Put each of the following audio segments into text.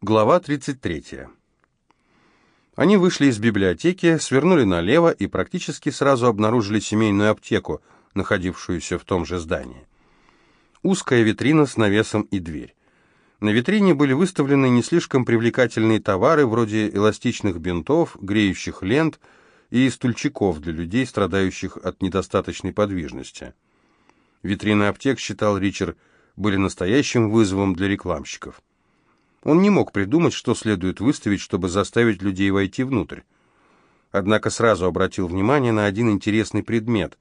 Глава 33. Они вышли из библиотеки, свернули налево и практически сразу обнаружили семейную аптеку, находившуюся в том же здании. Узкая витрина с навесом и дверь. На витрине были выставлены не слишком привлекательные товары вроде эластичных бинтов, греющих лент и стульчиков для людей, страдающих от недостаточной подвижности. Витрины аптек, считал Ричард, были настоящим вызовом для рекламщиков. Он не мог придумать, что следует выставить, чтобы заставить людей войти внутрь. Однако сразу обратил внимание на один интересный предмет.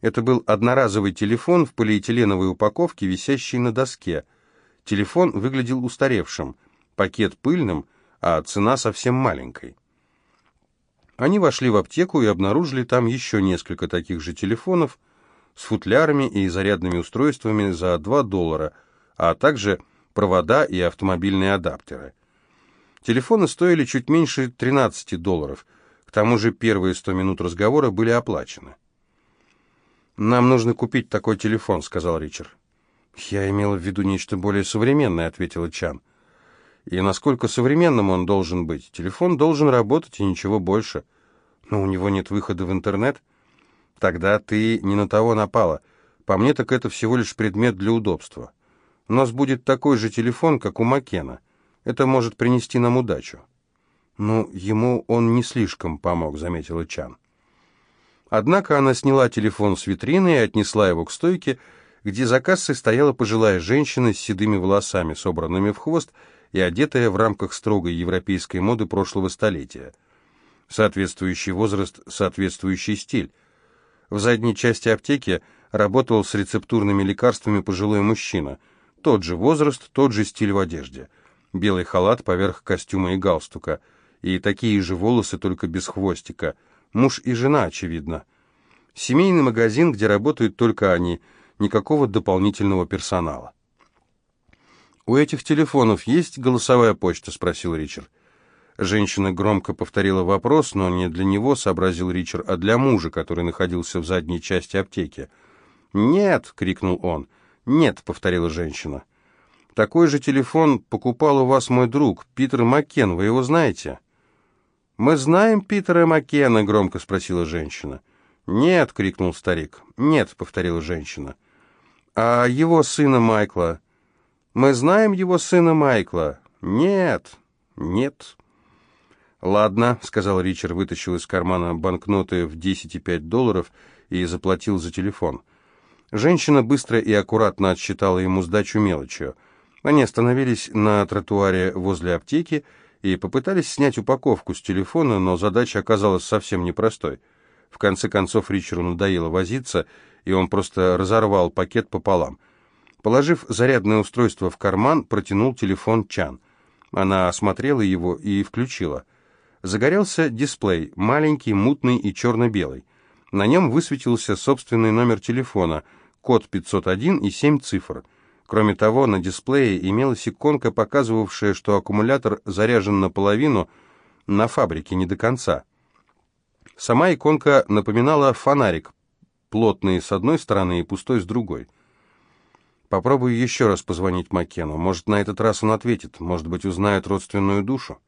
Это был одноразовый телефон в полиэтиленовой упаковке, висящий на доске. Телефон выглядел устаревшим, пакет пыльным, а цена совсем маленькой. Они вошли в аптеку и обнаружили там еще несколько таких же телефонов с футлярами и зарядными устройствами за 2 доллара, а также провода и автомобильные адаптеры. Телефоны стоили чуть меньше 13 долларов, к тому же первые 100 минут разговора были оплачены. «Нам нужно купить такой телефон», — сказал Ричард. «Я имела в виду нечто более современное», — ответила Чан. «И насколько современным он должен быть? Телефон должен работать и ничего больше. Но у него нет выхода в интернет. Тогда ты не на того напала. По мне так это всего лишь предмет для удобства». У нас будет такой же телефон, как у Макена. Это может принести нам удачу». «Ну, ему он не слишком помог», — заметила Чан. Однако она сняла телефон с витрины и отнесла его к стойке, где за кассой стояла пожилая женщина с седыми волосами, собранными в хвост и одетая в рамках строгой европейской моды прошлого столетия. Соответствующий возраст, соответствующий стиль. В задней части аптеки работал с рецептурными лекарствами пожилой мужчина — тот же возраст, тот же стиль в одежде. Белый халат поверх костюма и галстука. И такие же волосы, только без хвостика. Муж и жена, очевидно. Семейный магазин, где работают только они. Никакого дополнительного персонала. «У этих телефонов есть голосовая почта?» — спросил Ричард. Женщина громко повторила вопрос, но не для него, сообразил Ричард, а для мужа, который находился в задней части аптеки. «Нет!» — крикнул он. «Нет», — повторила женщина. «Такой же телефон покупал у вас мой друг, Питер Маккен, вы его знаете?» «Мы знаем Питера Маккена», — громко спросила женщина. «Нет», — крикнул старик. «Нет», — повторила женщина. «А его сына Майкла?» «Мы знаем его сына Майкла?» «Нет, нет». «Ладно», — сказал Ричард, вытащил из кармана банкноты в 10,5 долларов и заплатил за телефон. Женщина быстро и аккуратно отсчитала ему сдачу мелочью. Они остановились на тротуаре возле аптеки и попытались снять упаковку с телефона, но задача оказалась совсем непростой. В конце концов Ричарду надоело возиться, и он просто разорвал пакет пополам. Положив зарядное устройство в карман, протянул телефон Чан. Она осмотрела его и включила. Загорелся дисплей, маленький, мутный и черно-белый. На нем высветился собственный номер телефона — код 501 и 7 цифр. Кроме того, на дисплее имелась иконка, показывавшая, что аккумулятор заряжен наполовину, на фабрике не до конца. Сама иконка напоминала фонарик, плотный с одной стороны и пустой с другой. Попробую еще раз позвонить Маккену. Может, на этот раз он ответит. Может быть, узнает родственную душу.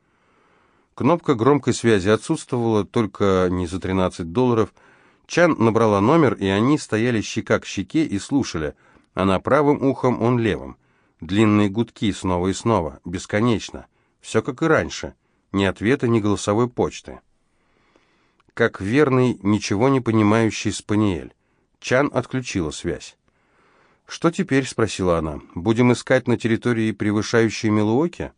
Кнопка громкой связи отсутствовала, только не за 13 долларов – Чан набрала номер, и они стояли щека к щеке и слушали. Она правым ухом, он левым. Длинные гудки снова и снова, бесконечно. Все как и раньше. Ни ответа, ни голосовой почты. Как верный, ничего не понимающий спаниель. Чан отключила связь. «Что теперь?» — спросила она. «Будем искать на территории, превышающей Милуоки?»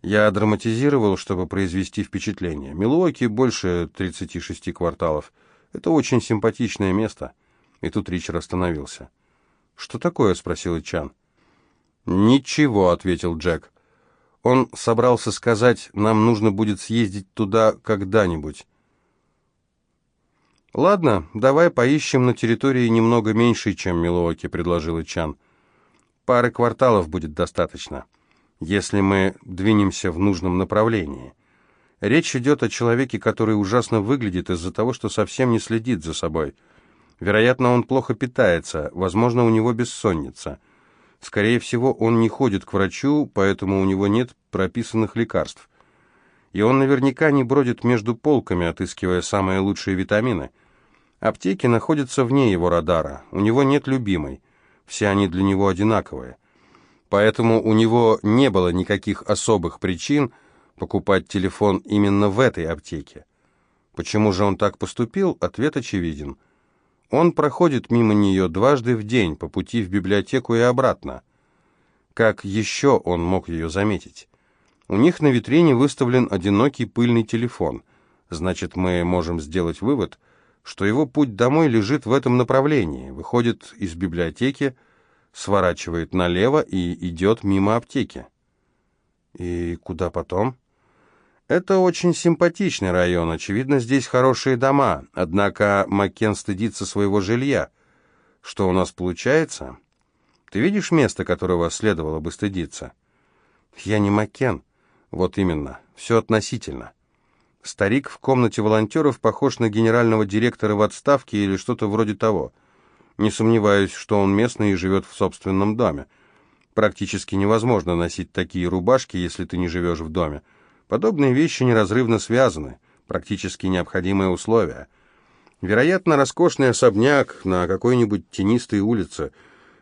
Я драматизировал, чтобы произвести впечатление. Милуоки больше 36 кварталов. Это очень симпатичное место». И тут Ричард остановился. «Что такое?» — спросил Чан. «Ничего», — ответил Джек. «Он собрался сказать, нам нужно будет съездить туда когда-нибудь». «Ладно, давай поищем на территории немного меньшей, чем Милуоки», — предложил Чан. «Пары кварталов будет достаточно, если мы двинемся в нужном направлении». Речь идет о человеке, который ужасно выглядит из-за того, что совсем не следит за собой. Вероятно, он плохо питается, возможно, у него бессонница. Скорее всего, он не ходит к врачу, поэтому у него нет прописанных лекарств. И он наверняка не бродит между полками, отыскивая самые лучшие витамины. Аптеки находятся вне его радара, у него нет любимой, все они для него одинаковые. Поэтому у него не было никаких особых причин покупать телефон именно в этой аптеке. Почему же он так поступил? Ответ очевиден. Он проходит мимо нее дважды в день по пути в библиотеку и обратно. Как еще он мог ее заметить? У них на витрине выставлен одинокий пыльный телефон. Значит, мы можем сделать вывод, что его путь домой лежит в этом направлении, выходит из библиотеки, сворачивает налево и идет мимо аптеки. И куда потом? Это очень симпатичный район, очевидно, здесь хорошие дома, однако Маккен стыдится своего жилья. Что у нас получается? Ты видишь место, которого следовало бы стыдиться? Я не Маккен. Вот именно, все относительно. Старик в комнате волонтеров похож на генерального директора в отставке или что-то вроде того. Не сомневаюсь, что он местный и живет в собственном доме. Практически невозможно носить такие рубашки, если ты не живешь в доме. Подобные вещи неразрывно связаны, практически необходимое условие. Вероятно, роскошный особняк на какой-нибудь тенистой улице.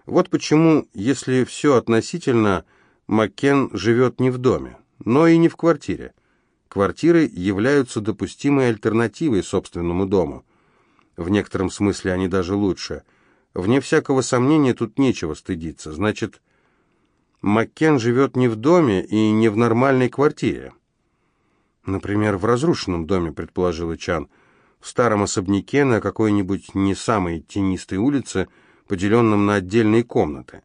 Вот почему, если все относительно, Маккен живет не в доме, но и не в квартире. Квартиры являются допустимой альтернативой собственному дому. В некотором смысле они даже лучше. Вне всякого сомнения тут нечего стыдиться. Значит, Маккен живет не в доме и не в нормальной квартире. Например, в разрушенном доме, предположила Чан, в старом особняке на какой-нибудь не самой тенистой улице, поделенном на отдельные комнаты.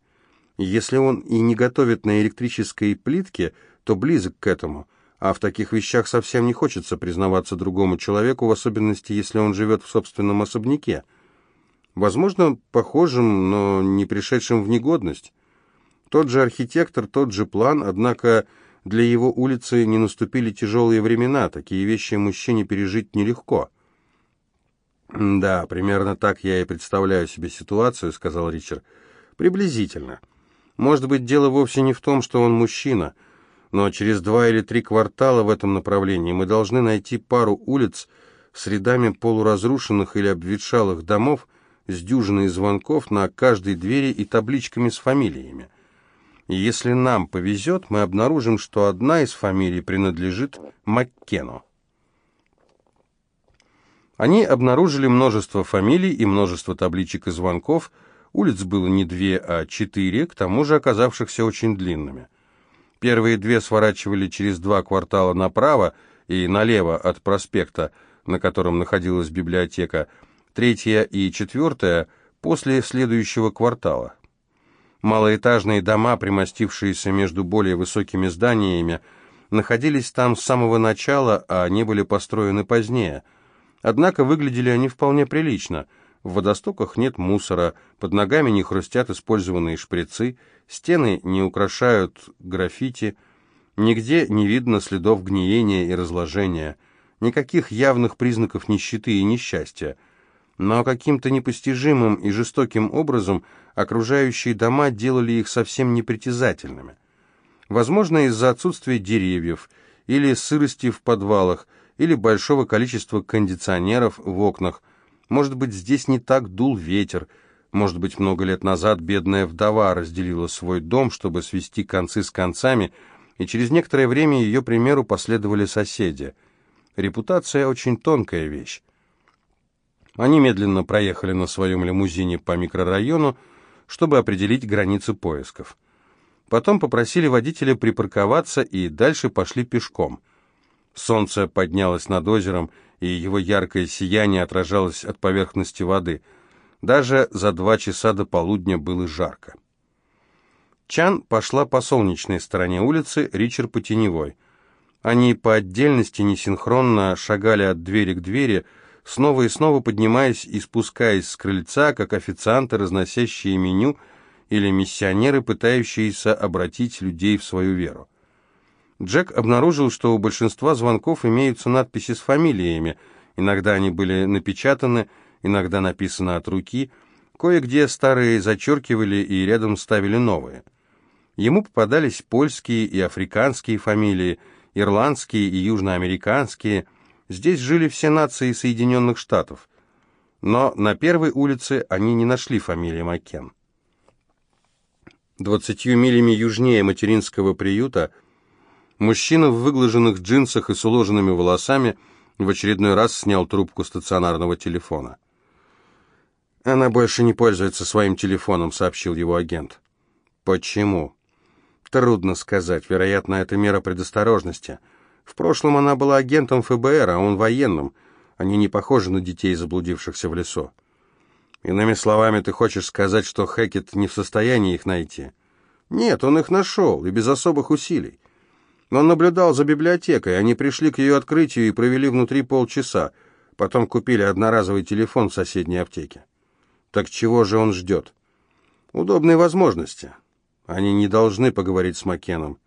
Если он и не готовит на электрической плитке, то близок к этому, а в таких вещах совсем не хочется признаваться другому человеку, в особенности, если он живет в собственном особняке. Возможно, похожим, но не пришедшим в негодность. Тот же архитектор, тот же план, однако для его улицы не наступили тяжелые времена, такие вещи мужчине пережить нелегко. «Да, примерно так я и представляю себе ситуацию», — сказал Ричард. «Приблизительно. Может быть, дело вовсе не в том, что он мужчина, но через два или три квартала в этом направлении мы должны найти пару улиц с рядами полуразрушенных или обветшалых домов с дюжиной звонков на каждой двери и табличками с фамилиями. И если нам повезет, мы обнаружим, что одна из фамилий принадлежит Маккену. Они обнаружили множество фамилий и множество табличек и звонков. Улиц было не две, а четыре, к тому же оказавшихся очень длинными. Первые две сворачивали через два квартала направо и налево от проспекта, на котором находилась библиотека. Третья и четвертая после следующего квартала. Малоэтажные дома, примостившиеся между более высокими зданиями, находились там с самого начала, а не были построены позднее. Однако выглядели они вполне прилично. В водостоках нет мусора, под ногами не хрустят использованные шприцы, стены не украшают граффити, нигде не видно следов гниения и разложения, никаких явных признаков нищеты и несчастья – но каким-то непостижимым и жестоким образом окружающие дома делали их совсем непритязательными. Возможно, из-за отсутствия деревьев, или сырости в подвалах, или большого количества кондиционеров в окнах. Может быть, здесь не так дул ветер, может быть, много лет назад бедная вдова разделила свой дом, чтобы свести концы с концами, и через некоторое время ее примеру последовали соседи. Репутация очень тонкая вещь. Они медленно проехали на своем лимузине по микрорайону, чтобы определить границы поисков. Потом попросили водителя припарковаться и дальше пошли пешком. Солнце поднялось над озером, и его яркое сияние отражалось от поверхности воды. Даже за два часа до полудня было жарко. Чан пошла по солнечной стороне улицы, Ричард по теневой. Они по отдельности несинхронно шагали от двери к двери, снова и снова поднимаясь и спускаясь с крыльца, как официанты, разносящие меню, или миссионеры, пытающиеся обратить людей в свою веру. Джек обнаружил, что у большинства звонков имеются надписи с фамилиями, иногда они были напечатаны, иногда написаны от руки. Кое-где старые зачеркивали и рядом ставили новые. Ему попадались польские и африканские фамилии, ирландские и южноамериканские. Здесь жили все нации Соединенных Штатов. Но на первой улице они не нашли фамилии Маккен. Двадцатью милями южнее материнского приюта мужчина в выглаженных джинсах и с уложенными волосами в очередной раз снял трубку стационарного телефона. «Она больше не пользуется своим телефоном», — сообщил его агент. «Почему?» «Трудно сказать. Вероятно, это мера предосторожности. В прошлом она была агентом ФБР, а он военным. Они не похожи на детей, заблудившихся в лесу». «Иными словами, ты хочешь сказать, что Хэкет не в состоянии их найти?» «Нет, он их нашел, и без особых усилий. Он наблюдал за библиотекой, они пришли к ее открытию и провели внутри полчаса, потом купили одноразовый телефон в соседней аптеке. Так чего же он ждет? Удобной возможности. Они не должны поговорить с Маккеном.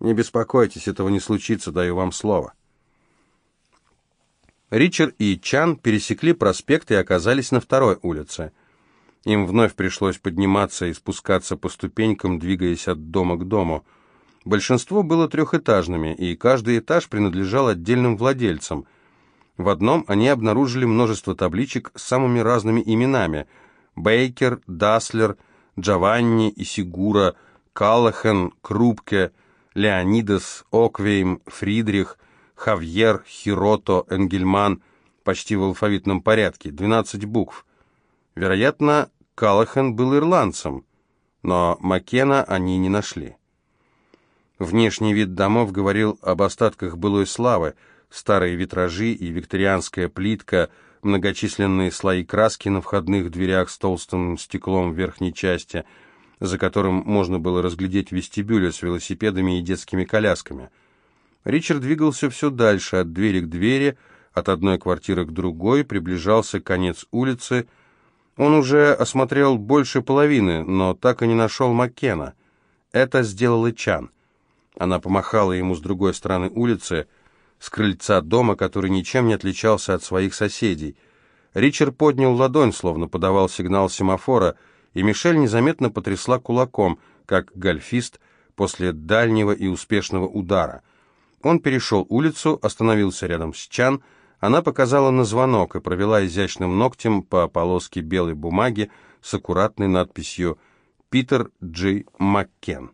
Не беспокойтесь, этого не случится, даю вам слово. Ричард и Чан пересекли проспект и оказались на второй улице. Им вновь пришлось подниматься и спускаться по ступенькам, двигаясь от дома к дому. Большинство было трехэтажными, и каждый этаж принадлежал отдельным владельцам – в одном они обнаружили множество табличек с самыми разными именами – Бейкер, Даслер, Джованни, Исигура, Каллахен, Крупке, Леонидас, Оквейм, Фридрих, Хавьер, Хирото, Энгельман, почти в алфавитном порядке, 12 букв. Вероятно, Каллахен был ирландцем, но Маккена они не нашли. Внешний вид домов говорил об остатках былой славы – старые витражи и викторианская плитка, многочисленные слои краски на входных дверях с толстым стеклом в верхней части, за которым можно было разглядеть вестибюли с велосипедами и детскими колясками. Ричард двигался все дальше, от двери к двери, от одной квартиры к другой, приближался конец улицы. Он уже осмотрел больше половины, но так и не нашел Маккена. Это сделал и Чан. Она помахала ему с другой стороны улицы — с крыльца дома, который ничем не отличался от своих соседей. Ричард поднял ладонь, словно подавал сигнал семафора, и Мишель незаметно потрясла кулаком, как гольфист после дальнего и успешного удара. Он перешел улицу, остановился рядом с Чан, она показала на звонок и провела изящным ногтем по полоске белой бумаги с аккуратной надписью «Питер Джи Маккен».